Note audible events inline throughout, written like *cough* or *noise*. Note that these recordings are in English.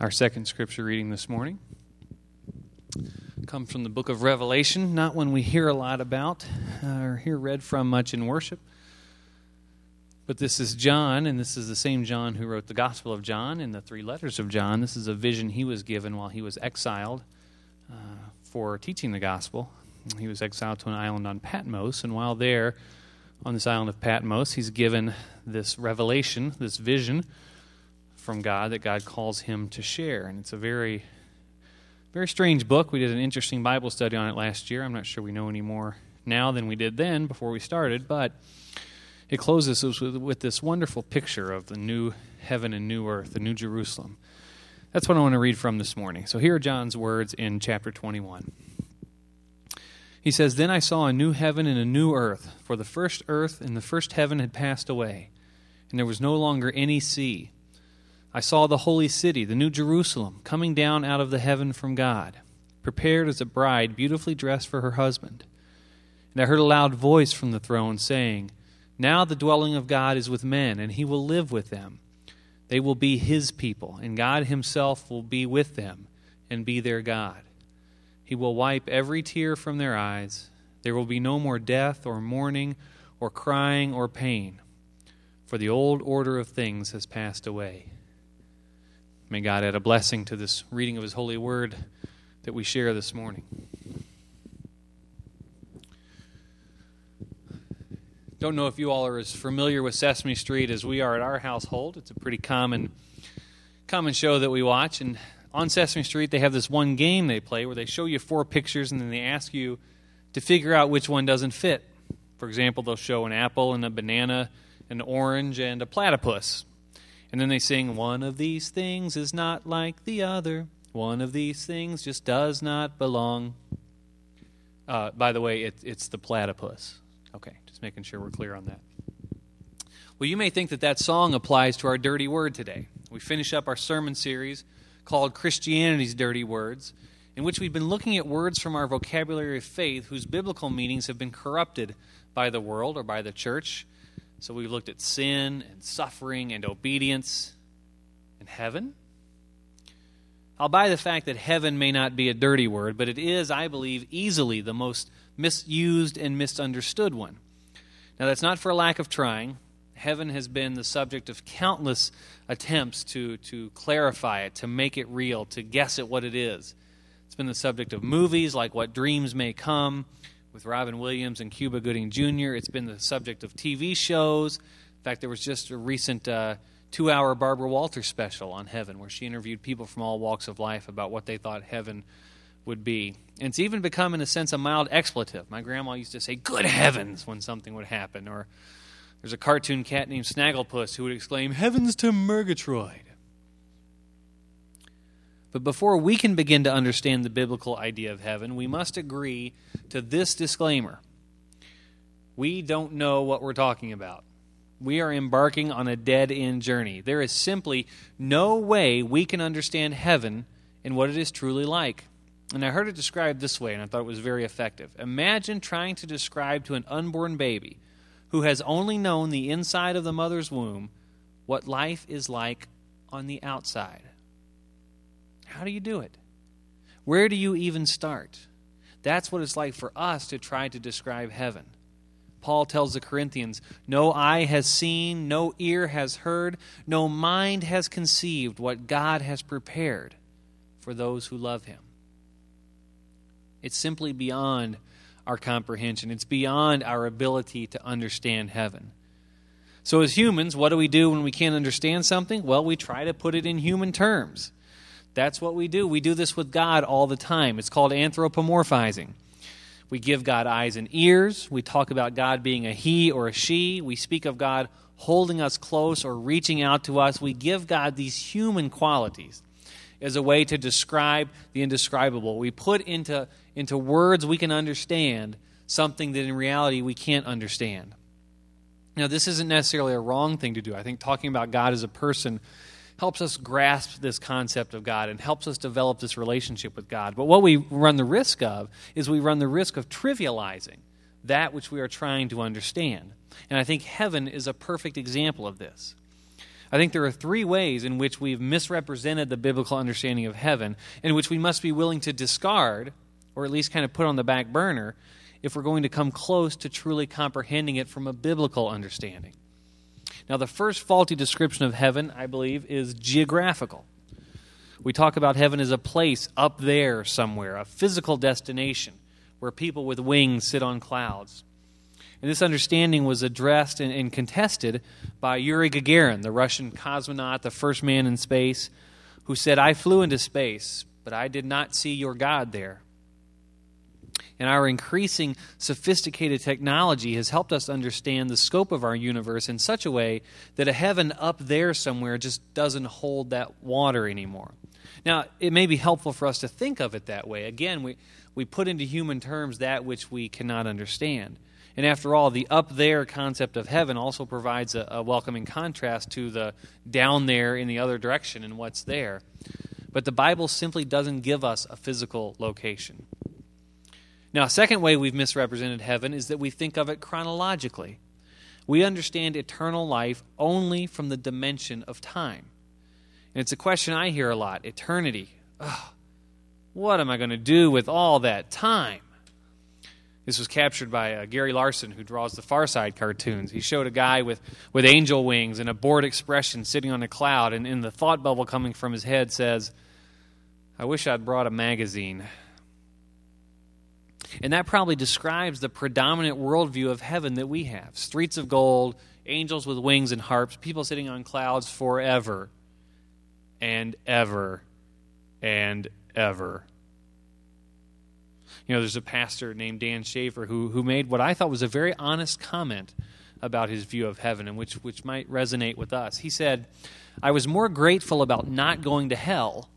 Our second scripture reading this morning comes from the book of Revelation, not one we hear a lot about uh, or hear read from much in worship. But this is John, and this is the same John who wrote the Gospel of John and the three letters of John. This is a vision he was given while he was exiled uh, for teaching the gospel. He was exiled to an island on Patmos, and while there on this island of Patmos, he's given this revelation, this vision from God that God calls him to share. And it's a very, very strange book. We did an interesting Bible study on it last year. I'm not sure we know any more now than we did then before we started, but it closes with, with this wonderful picture of the new heaven and new earth, the new Jerusalem. That's what I want to read from this morning. So here are John's words in chapter 21. He says, Then I saw a new heaven and a new earth, for the first earth and the first heaven had passed away, and there was no longer any sea. I saw the holy city, the new Jerusalem, coming down out of the heaven from God, prepared as a bride beautifully dressed for her husband. And I heard a loud voice from the throne saying, Now the dwelling of God is with men, and he will live with them. They will be his people, and God himself will be with them and be their God. He will wipe every tear from their eyes. There will be no more death, or mourning, or crying, or pain, for the old order of things has passed away. May God add a blessing to this reading of His holy word that we share this morning. Don't know if you all are as familiar with Sesame Street as we are at our household. It's a pretty common common show that we watch and on Sesame Street they have this one game they play where they show you four pictures and then they ask you to figure out which one doesn't fit. For example, they'll show an apple and a banana, an orange and a platypus. And then they sing, One of these things is not like the other. One of these things just does not belong. Uh, by the way, it, it's the platypus. Okay, just making sure we're clear on that. Well, you may think that that song applies to our dirty word today. We finish up our sermon series called Christianity's Dirty Words, in which we've been looking at words from our vocabulary of faith whose biblical meanings have been corrupted by the world or by the church so we've looked at sin and suffering and obedience and heaven. I'll buy the fact that heaven may not be a dirty word, but it is, I believe, easily the most misused and misunderstood one. Now, that's not for a lack of trying. Heaven has been the subject of countless attempts to, to clarify it, to make it real, to guess at what it is. It's been the subject of movies like What Dreams May Come, with Robin Williams and Cuba Gooding Jr. It's been the subject of TV shows. In fact, there was just a recent uh, two hour Barbara Walters special on heaven where she interviewed people from all walks of life about what they thought heaven would be. And it's even become, in a sense, a mild expletive. My grandma used to say, Good heavens, when something would happen. Or there's a cartoon cat named Snagglepuss who would exclaim, Heavens to Murgatroyd. But before we can begin to understand the biblical idea of heaven, we must agree to this disclaimer. We don't know what we're talking about. We are embarking on a dead end journey. There is simply no way we can understand heaven and what it is truly like. And I heard it described this way, and I thought it was very effective. Imagine trying to describe to an unborn baby who has only known the inside of the mother's womb what life is like on the outside. How do you do it? Where do you even start? That's what it's like for us to try to describe heaven. Paul tells the Corinthians, No eye has seen, no ear has heard, no mind has conceived what God has prepared for those who love him. It's simply beyond our comprehension, it's beyond our ability to understand heaven. So, as humans, what do we do when we can't understand something? Well, we try to put it in human terms. That's what we do. We do this with God all the time. It's called anthropomorphizing. We give God eyes and ears. We talk about God being a he or a she. We speak of God holding us close or reaching out to us. We give God these human qualities as a way to describe the indescribable. We put into, into words we can understand something that in reality we can't understand. Now, this isn't necessarily a wrong thing to do. I think talking about God as a person helps us grasp this concept of God and helps us develop this relationship with God. But what we run the risk of is we run the risk of trivializing that which we are trying to understand. And I think heaven is a perfect example of this. I think there are three ways in which we've misrepresented the biblical understanding of heaven, in which we must be willing to discard, or at least kind of put on the back burner, if we're going to come close to truly comprehending it from a biblical understanding. Now, the first faulty description of heaven, I believe, is geographical. We talk about heaven as a place up there somewhere, a physical destination where people with wings sit on clouds. And this understanding was addressed and, and, contested by Yuri Gagarin, the Russian cosmonaut, the first man in space, who said, I flew into space, but I did not see your God there. And our increasing sophisticated technology has helped us understand the scope of our universe in such a way that a heaven up there somewhere just doesn't hold that water anymore. Now, it may be helpful for us to think of it that way. Again, we, we put into human terms that which we cannot understand. And after all, the up there concept of heaven also provides a, a welcoming contrast to the down there in the other direction and what's there. But the Bible simply doesn't give us a physical location. Now, a second way we've misrepresented heaven is that we think of it chronologically. We understand eternal life only from the dimension of time. And it's a question I hear a lot eternity. Ugh, what am I going to do with all that time? This was captured by uh, Gary Larson, who draws the Far Side cartoons. He showed a guy with, with angel wings and a bored expression sitting on a cloud, and in the thought bubble coming from his head says, I wish I'd brought a magazine. And that probably describes the predominant worldview of heaven that we have streets of gold, angels with wings and harps, people sitting on clouds forever and ever and ever. You know, there's a pastor named Dan Schaefer who, who made what I thought was a very honest comment about his view of heaven and which, which might resonate with us. He said, I was more grateful about not going to hell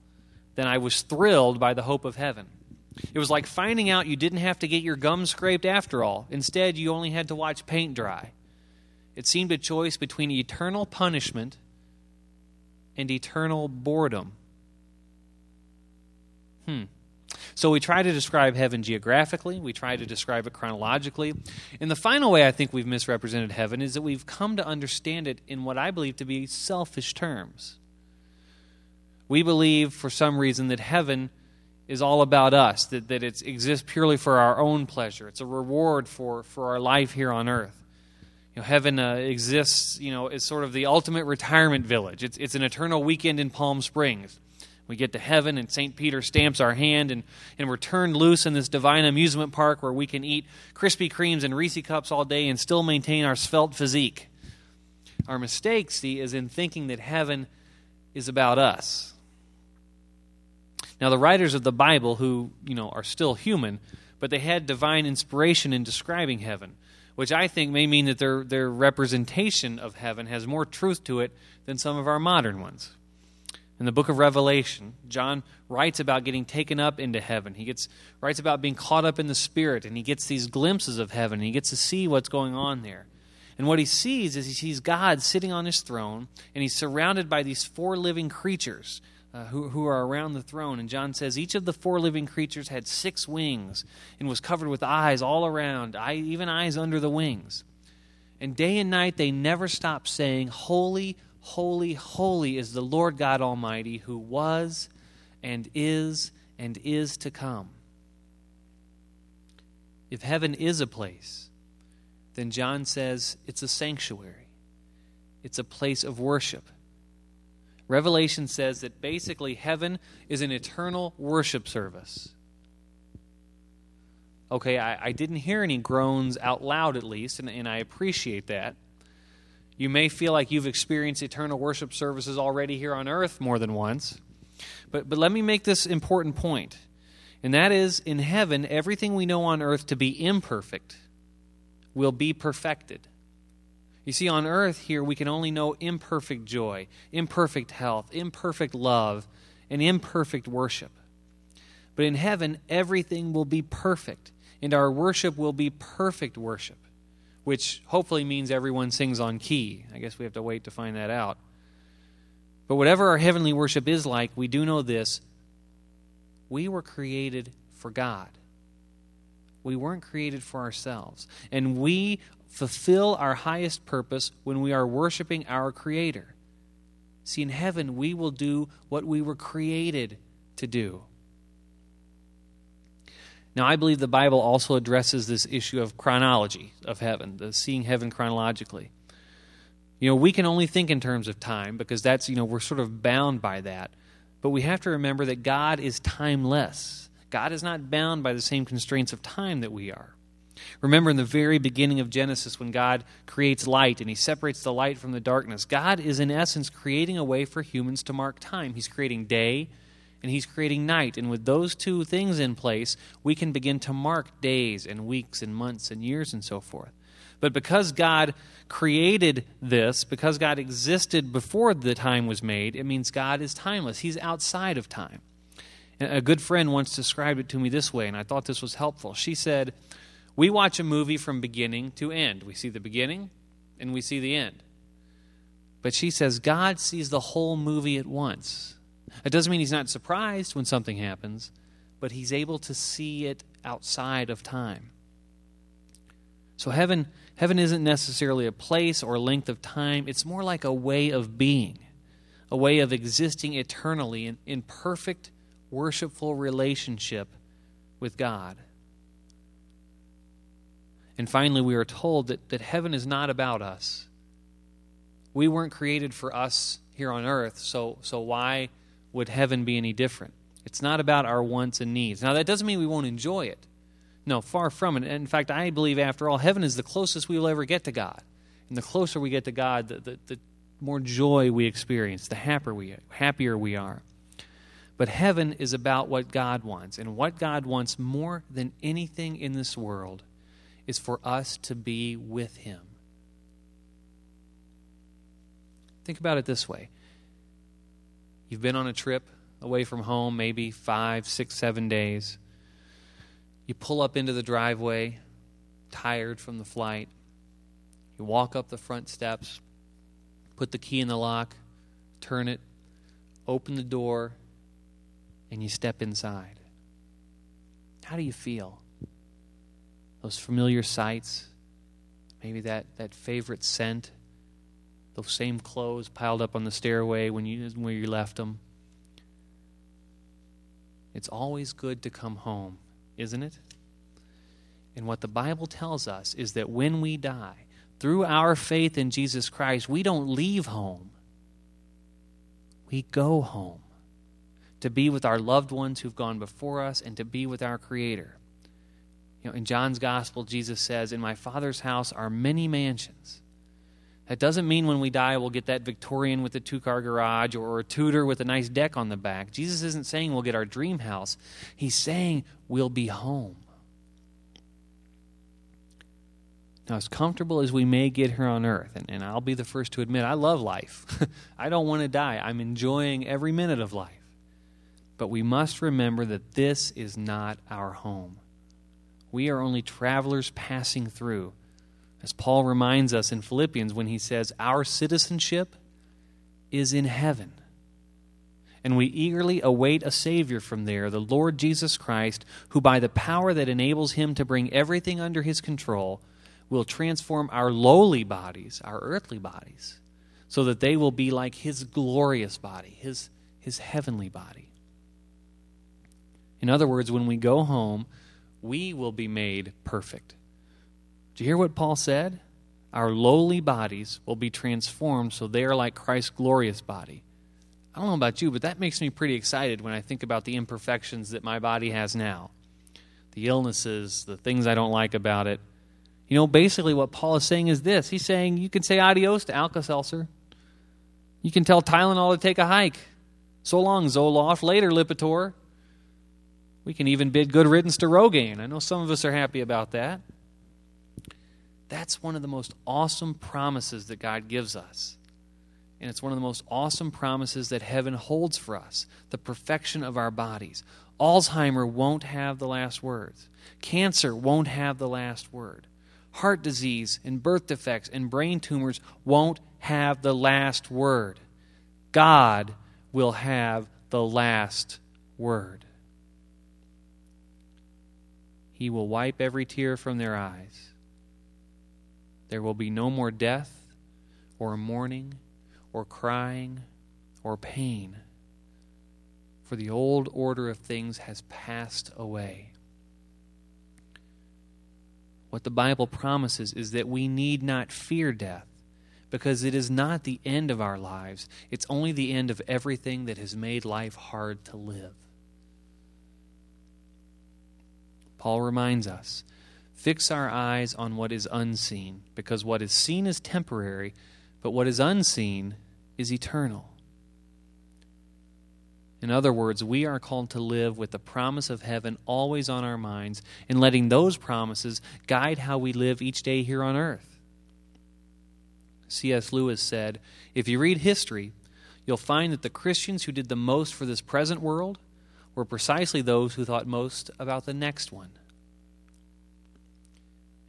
than I was thrilled by the hope of heaven. It was like finding out you didn't have to get your gums scraped after all. Instead, you only had to watch paint dry. It seemed a choice between eternal punishment and eternal boredom. Hmm. So we try to describe heaven geographically, we try to describe it chronologically. And the final way I think we've misrepresented heaven is that we've come to understand it in what I believe to be selfish terms. We believe, for some reason, that heaven is all about us, that, that it exists purely for our own pleasure. It's a reward for, for our life here on earth. You know, heaven uh, exists, you know, is sort of the ultimate retirement village. It's, it's an eternal weekend in Palm Springs. We get to heaven, and St. Peter stamps our hand, and, and we're turned loose in this divine amusement park where we can eat Krispy Kremes and Reese cups all day and still maintain our svelte physique. Our mistake, see, is in thinking that heaven is about us. Now, the writers of the Bible, who, you know, are still human, but they had divine inspiration in describing heaven, which I think may mean that their, their representation of heaven has more truth to it than some of our modern ones. In the book of Revelation, John writes about getting taken up into heaven. He gets writes about being caught up in the spirit and he gets these glimpses of heaven and he gets to see what's going on there. And what he sees is he sees God sitting on his throne and he's surrounded by these four living creatures uh, who, who are around the throne. And John says each of the four living creatures had six wings and was covered with eyes all around, eye, even eyes under the wings. And day and night they never stop saying, Holy, holy, holy is the Lord God Almighty who was and is and is to come. If heaven is a place, then John says it's a sanctuary, it's a place of worship. Revelation says that basically heaven is an eternal worship service. Okay, I, I, didn't hear any groans out loud at least, and, and I appreciate that. You may feel like you've experienced eternal worship services already here on earth more than once. But, but let me make this important point, and that is in heaven, everything we know on earth to be imperfect will be perfected. You see, on earth here, we can only know imperfect joy, imperfect health, imperfect love, and imperfect worship. But in heaven, everything will be perfect, and our worship will be perfect worship, which hopefully means everyone sings on key. I guess we have to wait to find that out. But whatever our heavenly worship is like, we do know this we were created for God. We weren't created for ourselves. And we fulfill our highest purpose when we are worshiping our Creator. See, in heaven, we will do what we were created to do. Now, I believe the Bible also addresses this issue of chronology of heaven, the seeing heaven chronologically. You know, we can only think in terms of time because that's, you know, we're sort of bound by that. But we have to remember that God is timeless. God is not bound by the same constraints of time that we are. Remember in the very beginning of Genesis when God creates light and he separates the light from the darkness, God is in essence creating a way for humans to mark time. He's creating day and he's creating night. And with those two things in place, we can begin to mark days and weeks and months and years and so forth. But because God created this, because God existed before the time was made, it means God is timeless. He's outside of time. A good friend once described it to me this way, and I thought this was helpful. She said, We watch a movie from beginning to end. We see the beginning and we see the end. But she says, God sees the whole movie at once. It doesn't mean he's not surprised when something happens, but he's able to see it outside of time. So heaven heaven isn't necessarily a place or length of time, it's more like a way of being, a way of existing eternally in, in perfect worshipful relationship with God. And finally, we are told that, that heaven is not about us. We weren't created for us here on earth, so, so why would heaven be any different? It's not about our wants and needs. Now, that doesn't mean we won't enjoy it. No, far from it. In fact, I believe, after all, heaven is the closest we will ever get to God. And the closer we get to God, the, the, the more joy we experience, the happier we, happier we are. But heaven is about what God wants. And what God wants more than anything in this world is for us to be with Him. Think about it this way You've been on a trip away from home, maybe five, six, seven days. You pull up into the driveway, tired from the flight. You walk up the front steps, put the key in the lock, turn it, open the door, and you step inside. How do you feel? Those familiar sights, maybe that, that favorite scent those same clothes piled up on the stairway when you where you left them. It's always good to come home, isn't it? And what the Bible tells us is that when we die, through our faith in Jesus Christ, we don't leave home. We go home to be with our loved ones who've gone before us and to be with our Creator. You know, in John's Gospel, Jesus says, In my Father's house are many mansions. That doesn't mean when we die we'll get that Victorian with the two car garage or a Tudor with a nice deck on the back. Jesus isn't saying we'll get our dream house, He's saying we'll be home. Now, as comfortable as we may get here on earth, and, and I'll be the first to admit I love life, *laughs* I don't want to die. I'm enjoying every minute of life. But we must remember that this is not our home. We are only travelers passing through as Paul reminds us in Philippians when he says, Our citizenship is in heaven. And we eagerly await a Savior from there, the Lord Jesus Christ, who by the power that enables him to bring everything under his control will transform our lowly bodies, our earthly bodies, so that they will be like his glorious body, his, his heavenly body. In other words, when we go home, we will be made perfect do you hear what Paul said? Our lowly bodies will be transformed so they are like Christ's glorious body. I don't know about you, but that makes me pretty excited when I think about the imperfections that my body has now the illnesses, the things I don't like about it. You know, basically what Paul is saying is this He's saying you can say adios to Alka Seltzer. You can tell Tylenol to take a hike. So long, Zoloft. Later, Lipitor. We can even bid good riddance to Rogaine. I know some of us are happy about that. That's one of the most awesome promises that God gives us. And it's one of the most awesome promises that heaven holds for us the perfection of our bodies. Alzheimer won't have the last words, cancer won't have the last word. Heart disease and birth defects and brain tumors won't have the last word. God will have the last word. He will wipe every tear from their eyes. There will be no more death, or mourning, or crying, or pain, for the old order of things has passed away. What the Bible promises is that we need not fear death because it is not the end of our lives, it's only the end of everything that has made life hard to live. Paul reminds us fix our eyes on what is unseen, because what is seen is temporary, but what is unseen is eternal. In other words, we are called to live with the promise of heaven always on our minds and letting those promises guide how we live each day here on earth. C.S. Lewis said If you read history, you'll find that the Christians who did the most for this present world were precisely those who thought most about the next one.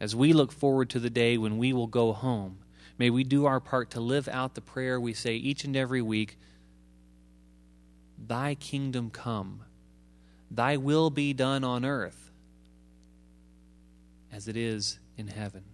As we look forward to the day when we will go home, may we do our part to live out the prayer we say each and every week Thy kingdom come, Thy will be done on earth as it is in heaven.